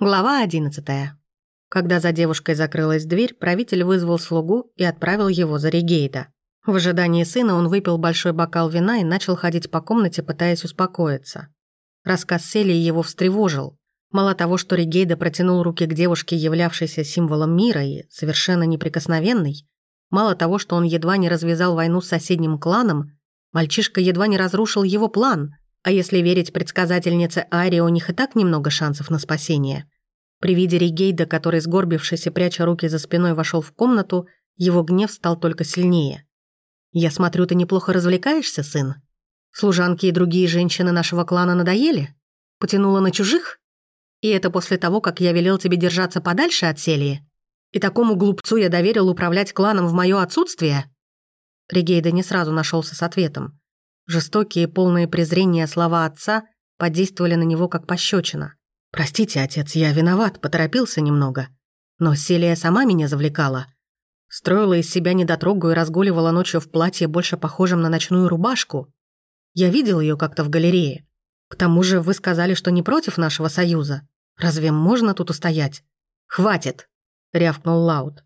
Глава 11. Когда за девушкой закрылась дверь, правитель вызвал слугу и отправил его за Регейда. В ожидании сына он выпил большой бокал вина и начал ходить по комнате, пытаясь успокоиться. Рассказ Селии его встревожил. Мало того, что Регейда протянул руки к девушке, являвшейся символом мира и совершенно неприкосновенной, мало того, что он едва не развязал войну с соседним кланом, мальчишка едва не разрушил его план – а если верить предсказательнице Ари, у них и так немного шансов на спасение. При виде Ригейда, который, сгорбившись и пряча руки за спиной, вошел в комнату, его гнев стал только сильнее. «Я смотрю, ты неплохо развлекаешься, сын? Служанки и другие женщины нашего клана надоели? Потянула на чужих? И это после того, как я велел тебе держаться подальше от Селии? И такому глупцу я доверил управлять кланом в мое отсутствие?» Ригейда не сразу нашелся с ответом. Жестокие, полные презрения слова отца подействовали на него как пощечина. «Простите, отец, я виноват, поторопился немного. Но Селия сама меня завлекала. Строила из себя недотрогу и разгуливала ночью в платье, больше похожем на ночную рубашку. Я видел ее как-то в галерее. К тому же вы сказали, что не против нашего союза. Разве можно тут устоять? Хватит!» — рявкнул Лаут.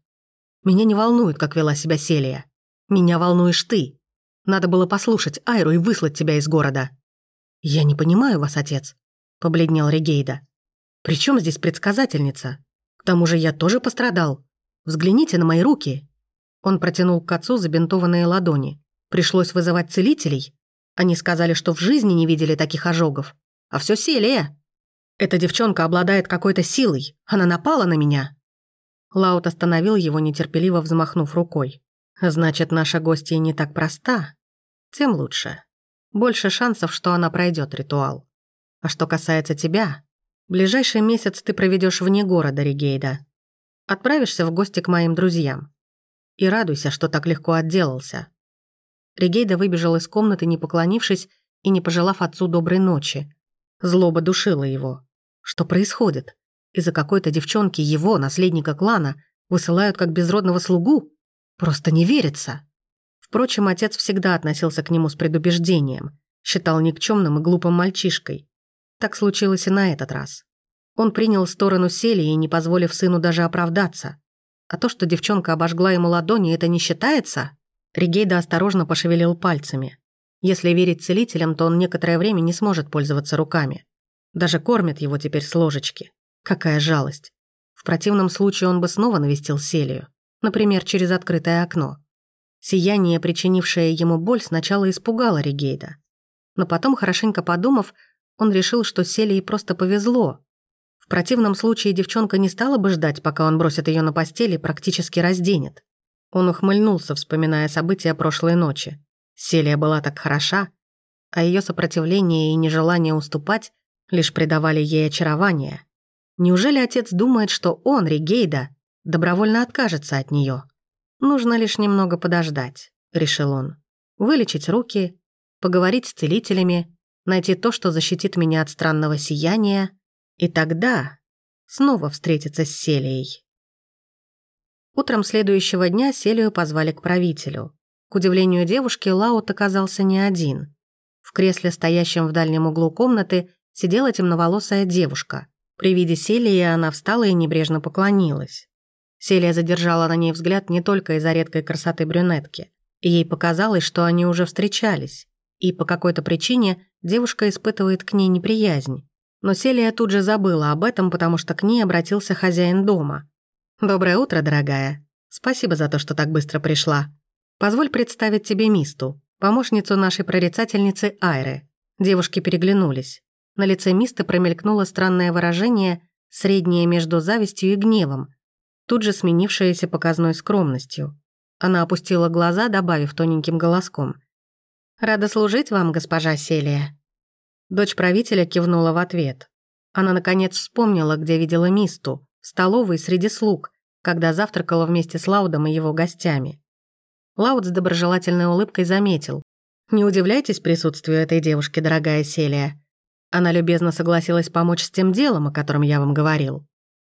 «Меня не волнует, как вела себя Селия. Меня волнуешь ты. Надо было послушать Айру и выслать тебя из города». «Я не понимаю вас, отец», — побледнел Регейда. «При чем здесь предсказательница? К тому же я тоже пострадал. Взгляните на мои руки». Он протянул к отцу забинтованные ладони. Пришлось вызывать целителей. Они сказали, что в жизни не видели таких ожогов. А все Селия. Эта девчонка обладает какой-то силой. Она напала на меня. Лаут остановил его, нетерпеливо взмахнув рукой. «Значит, наша гостья не так проста тем лучше. Больше шансов, что она пройдет ритуал. А что касается тебя, ближайший месяц ты проведешь вне города Ригейда. Отправишься в гости к моим друзьям. И радуйся, что так легко отделался. Ригейда выбежал из комнаты, не поклонившись и не пожелав отцу доброй ночи. Злоба душила его. Что происходит? Из-за какой-то девчонки его, наследника клана, высылают как безродного слугу? Просто не верится. Впрочем, отец всегда относился к нему с предубеждением, считал никчемным и глупым мальчишкой. Так случилось и на этот раз. Он принял сторону Селии, не позволив сыну даже оправдаться. А то, что девчонка обожгла ему ладони, это не считается? Ригейда осторожно пошевелил пальцами. Если верить целителям, то он некоторое время не сможет пользоваться руками. Даже кормят его теперь с ложечки. Какая жалость. В противном случае он бы снова навестил Селию. Например, через открытое окно. Сияние, причинившее ему боль, сначала испугало Ригейда. Но потом, хорошенько подумав, он решил, что Селии просто повезло. В противном случае девчонка не стала бы ждать, пока он бросит ее на постель и практически разденет. Он ухмыльнулся, вспоминая события прошлой ночи. Селия была так хороша, а ее сопротивление и нежелание уступать лишь придавали ей очарование. Неужели отец думает, что он, Ригейда, добровольно откажется от нее? «Нужно лишь немного подождать», — решил он. «Вылечить руки, поговорить с целителями, найти то, что защитит меня от странного сияния, и тогда снова встретиться с Селией». Утром следующего дня Селию позвали к правителю. К удивлению девушки, Лаут оказался не один. В кресле, стоящем в дальнем углу комнаты, сидела темноволосая девушка. При виде Селии она встала и небрежно поклонилась. Селия задержала на ней взгляд не только из-за редкой красоты брюнетки. Ей показалось, что они уже встречались, и по какой-то причине девушка испытывает к ней неприязнь. Но Селия тут же забыла об этом, потому что к ней обратился хозяин дома. «Доброе утро, дорогая. Спасибо за то, что так быстро пришла. Позволь представить тебе Мисту, помощницу нашей прорицательницы Айры». Девушки переглянулись. На лице Мисты промелькнуло странное выражение, среднее между завистью и гневом, тут же сменившаяся показной скромностью. Она опустила глаза, добавив тоненьким голоском. «Рада служить вам, госпожа Селия». Дочь правителя кивнула в ответ. Она, наконец, вспомнила, где видела Мисту, в столовой среди слуг, когда завтракала вместе с Лаудом и его гостями. Лауд с доброжелательной улыбкой заметил. «Не удивляйтесь присутствию этой девушки, дорогая Селия. Она любезно согласилась помочь с тем делом, о котором я вам говорил.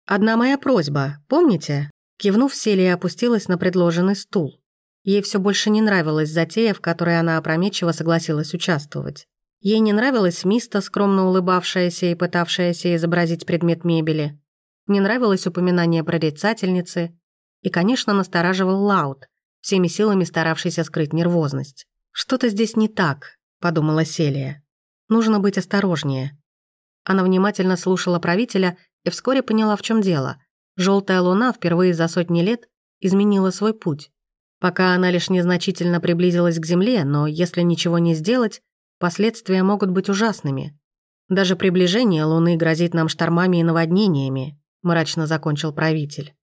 «Одна моя просьба, помните?» Кивнув, Селия опустилась на предложенный стул. Ей все больше не нравилась затея, в которой она опрометчиво согласилась участвовать. Ей не нравилась Миста, скромно улыбавшаяся и пытавшаяся изобразить предмет мебели. Не нравилось упоминание прорицательницы. И, конечно, настораживал Лаут, всеми силами старавшийся скрыть нервозность. «Что-то здесь не так», — подумала Селия. «Нужно быть осторожнее». Она внимательно слушала правителя и вскоре поняла, в чем дело. Желтая луна впервые за сотни лет изменила свой путь. Пока она лишь незначительно приблизилась к Земле, но если ничего не сделать, последствия могут быть ужасными. Даже приближение Луны грозит нам штормами и наводнениями, мрачно закончил правитель.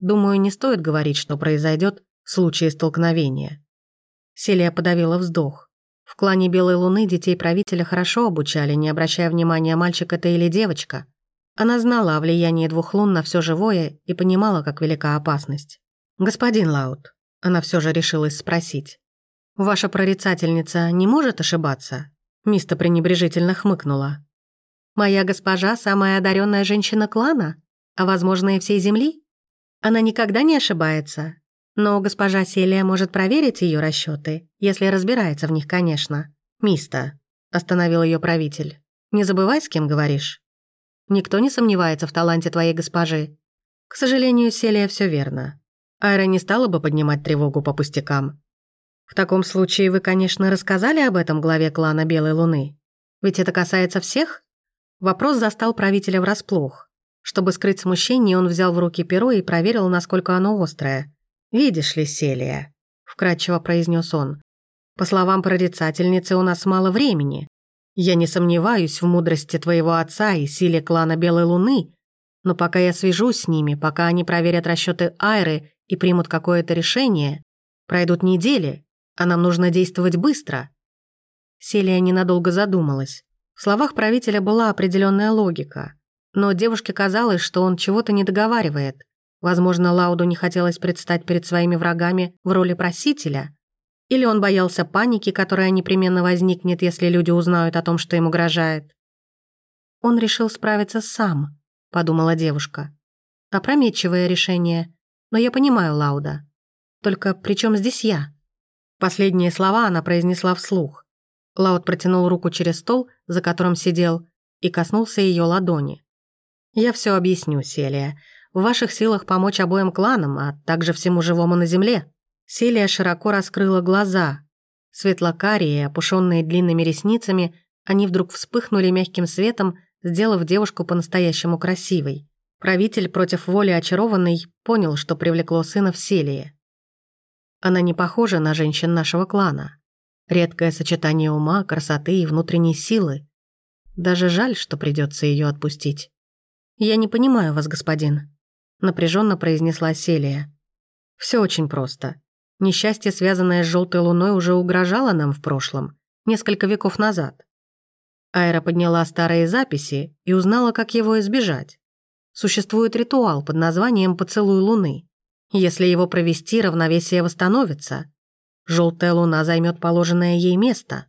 Думаю, не стоит говорить, что произойдет в случае столкновения. Селия подавила вздох. В клане Белой Луны детей правителя хорошо обучали, не обращая внимания, мальчик это или девочка. Она знала о влиянии двух лун на все живое и понимала, как велика опасность. «Господин Лаут, она все же решилась спросить. «Ваша прорицательница не может ошибаться?» Миста пренебрежительно хмыкнула. «Моя госпожа – самая одаренная женщина клана, а, возможно, и всей земли. Она никогда не ошибается. Но госпожа Селия может проверить ее расчеты, если разбирается в них, конечно. Миста», – остановил ее правитель. «Не забывай, с кем говоришь. Никто не сомневается в таланте твоей госпожи. К сожалению, Селия все верно. Айра не стала бы поднимать тревогу по пустякам. В таком случае вы, конечно, рассказали об этом главе клана Белой Луны. Ведь это касается всех? Вопрос застал правителя врасплох. Чтобы скрыть смущение, он взял в руки перо и проверил, насколько оно острое. «Видишь ли, Селия», — вкратчиво произнес он, «по словам прорицательницы, у нас мало времени. Я не сомневаюсь в мудрости твоего отца и силе клана Белой Луны, но пока я свяжусь с ними, пока они проверят расчеты Айры и примут какое-то решение, пройдут недели, а нам нужно действовать быстро». Селия ненадолго задумалась. В словах правителя была определенная логика, но девушке казалось, что он чего-то не договаривает. Возможно, Лауду не хотелось предстать перед своими врагами в роли просителя, или он боялся паники, которая непременно возникнет, если люди узнают о том, что им угрожает. «Он решил справиться сам», — подумала девушка. «Опрометчивое решение, но я понимаю Лауда. Только при чем здесь я? Последние слова она произнесла вслух. Лауд протянул руку через стол, за которым сидел, и коснулся ее ладони. «Я все объясню, Селия. В ваших силах помочь обоим кланам, а также всему живому на земле». Селия широко раскрыла глаза. Светлокарие, опушенные длинными ресницами, они вдруг вспыхнули мягким светом, сделав девушку по-настоящему красивой. Правитель против воли очарованный понял, что привлекло сына в селие. Она не похожа на женщин нашего клана. Редкое сочетание ума, красоты и внутренней силы. Даже жаль, что придется ее отпустить. «Я не понимаю вас, господин», — напряженно произнесла Селия. Все очень просто. Несчастье, связанное с желтой луной, уже угрожало нам в прошлом, несколько веков назад. Айра подняла старые записи и узнала, как его избежать. Существует ритуал под названием «Поцелуй Луны». Если его провести, равновесие восстановится. Желтая луна займет положенное ей место.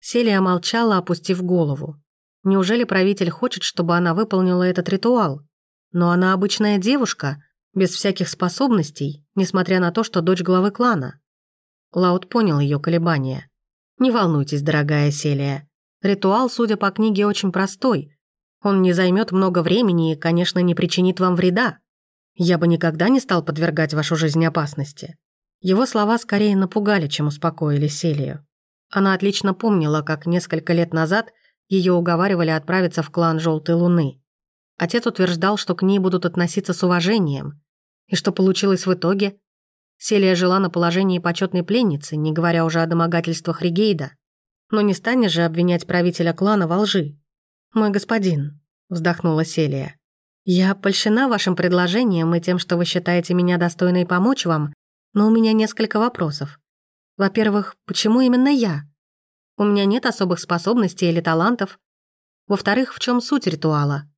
Селия молчала, опустив голову. Неужели правитель хочет, чтобы она выполнила этот ритуал? Но она обычная девушка, без всяких способностей, несмотря на то, что дочь главы клана. Лаут понял ее колебания. «Не волнуйтесь, дорогая Селия. Ритуал, судя по книге, очень простой, он не займет много времени и, конечно, не причинит вам вреда. Я бы никогда не стал подвергать вашу жизнь опасности». Его слова скорее напугали, чем успокоили Селию. Она отлично помнила, как несколько лет назад ее уговаривали отправиться в клан Желтой Луны. Отец утверждал, что к ней будут относиться с уважением. И что получилось в итоге? Селия жила на положении почетной пленницы, не говоря уже о домогательствах Ригейда. Но не станешь же обвинять правителя клана во лжи. «Мой господин», — вздохнула Селия, «я польщена вашим предложением и тем, что вы считаете меня достойной помочь вам, но у меня несколько вопросов. Во-первых, почему именно я? У меня нет особых способностей или талантов. Во-вторых, в чем суть ритуала?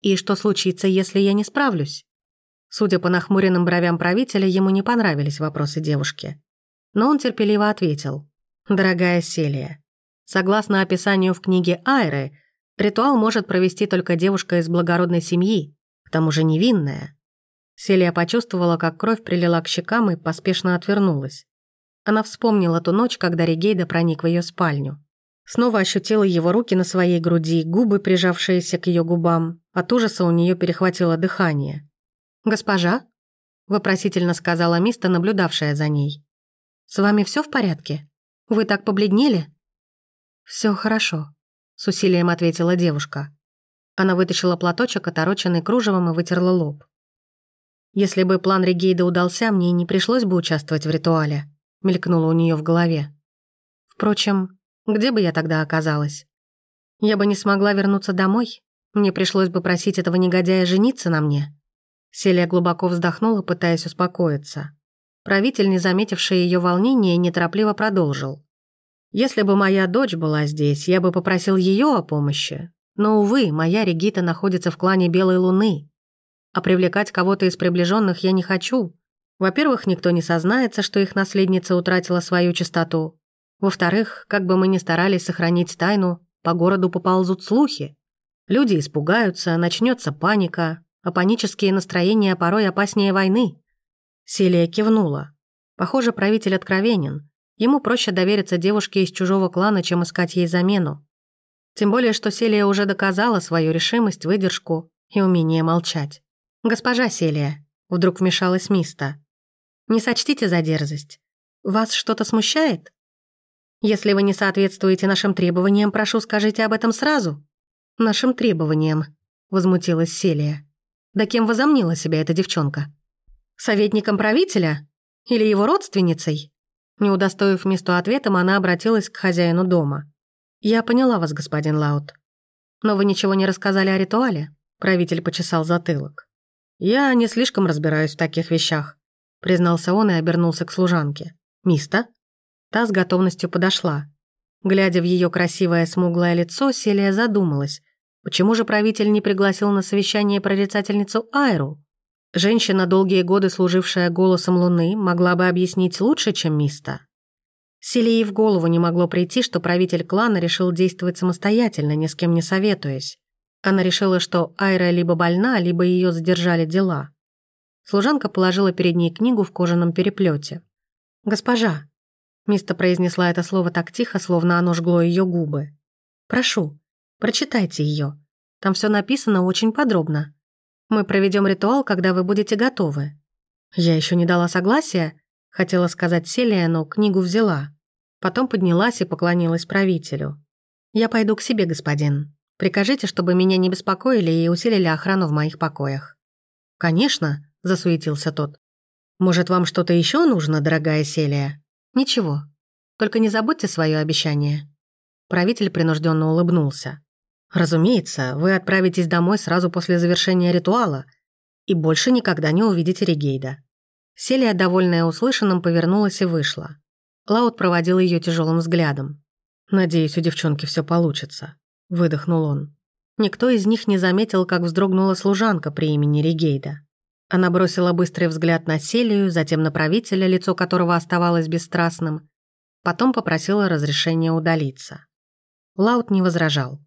И что случится, если я не справлюсь?» Судя по нахмуренным бровям правителя, ему не понравились вопросы девушки. Но он терпеливо ответил. «Дорогая Селия, согласно описанию в книге Айры, Ритуал может провести только девушка из благородной семьи, к тому же невинная. Селия почувствовала, как кровь прилила к щекам и поспешно отвернулась. Она вспомнила ту ночь, когда Регейда проник в ее спальню. Снова ощутила его руки на своей груди, губы, прижавшиеся к ее губам. От ужаса у нее перехватило дыхание. «Госпожа?» – вопросительно сказала Миста, наблюдавшая за ней. «С вами все в порядке? Вы так побледнели?» Все хорошо», – с усилием ответила девушка. Она вытащила платочек, отороченный кружевом, и вытерла лоб. «Если бы план Регейда удался, мне не пришлось бы участвовать в ритуале», – мелькнуло у нее в голове. Впрочем, где бы я тогда оказалась? Я бы не смогла вернуться домой. Мне пришлось бы просить этого негодяя жениться на мне. Селия глубоко вздохнула, пытаясь успокоиться. Правитель, не заметивший ее волнения, неторопливо продолжил. «Если бы моя дочь была здесь, я бы попросил ее о помощи. Но, увы, моя Регита находится в клане Белой Луны. А привлекать кого-то из приближенных я не хочу. Во-первых, никто не сознается, что их наследница утратила свою чистоту. Во-вторых, как бы мы ни старались сохранить тайну, по городу поползут слухи. Люди испугаются, начнется паника, а панические настроения порой опаснее войны. Селия кивнула. Похоже, правитель откровенен. Ему проще довериться девушке из чужого клана, чем искать ей замену. Тем более, что Селия уже доказала свою решимость, выдержку и умение молчать. «Госпожа Селия», — вдруг вмешалась Миста, — «не сочтите за дерзость. Вас что-то смущает?» Если вы не соответствуете нашим требованиям, прошу, скажите об этом сразу». «Нашим требованиям», — возмутилась Селия. «Да кем возомнила себя эта девчонка? Советником правителя? Или его родственницей?» Не удостоив месту ответом, она обратилась к хозяину дома. «Я поняла вас, господин Лаут. Но вы ничего не рассказали о ритуале?» Правитель почесал затылок. «Я не слишком разбираюсь в таких вещах», признался он и обернулся к служанке. «Миста?» Та с готовностью подошла. Глядя в ее красивое смуглое лицо, Селия задумалась, почему же правитель не пригласил на совещание прорицательницу Айру? Женщина, долгие годы служившая голосом Луны, могла бы объяснить лучше, чем Миста. Селии в голову не могло прийти, что правитель клана решил действовать самостоятельно, ни с кем не советуясь. Она решила, что Айра либо больна, либо ее задержали дела. Служанка положила перед ней книгу в кожаном переплете. «Госпожа, Миста произнесла это слово так тихо, словно оно жгло ее губы. «Прошу, прочитайте ее. Там все написано очень подробно. Мы проведем ритуал, когда вы будете готовы». Я еще не дала согласия, хотела сказать Селия, но книгу взяла. Потом поднялась и поклонилась правителю. «Я пойду к себе, господин. Прикажите, чтобы меня не беспокоили и усилили охрану в моих покоях». «Конечно», — засуетился тот. «Может, вам что-то еще нужно, дорогая Селия?» «Ничего. Только не забудьте свое обещание». Правитель принужденно улыбнулся. «Разумеется, вы отправитесь домой сразу после завершения ритуала и больше никогда не увидите Регейда». Селия, довольная услышанным, повернулась и вышла. Лаут проводил ее тяжелым взглядом. «Надеюсь, у девчонки все получится», — выдохнул он. Никто из них не заметил, как вздрогнула служанка при имени Регейда. Она бросила быстрый взгляд на Селию, затем на правителя, лицо которого оставалось бесстрастным, потом попросила разрешения удалиться. Лаут не возражал.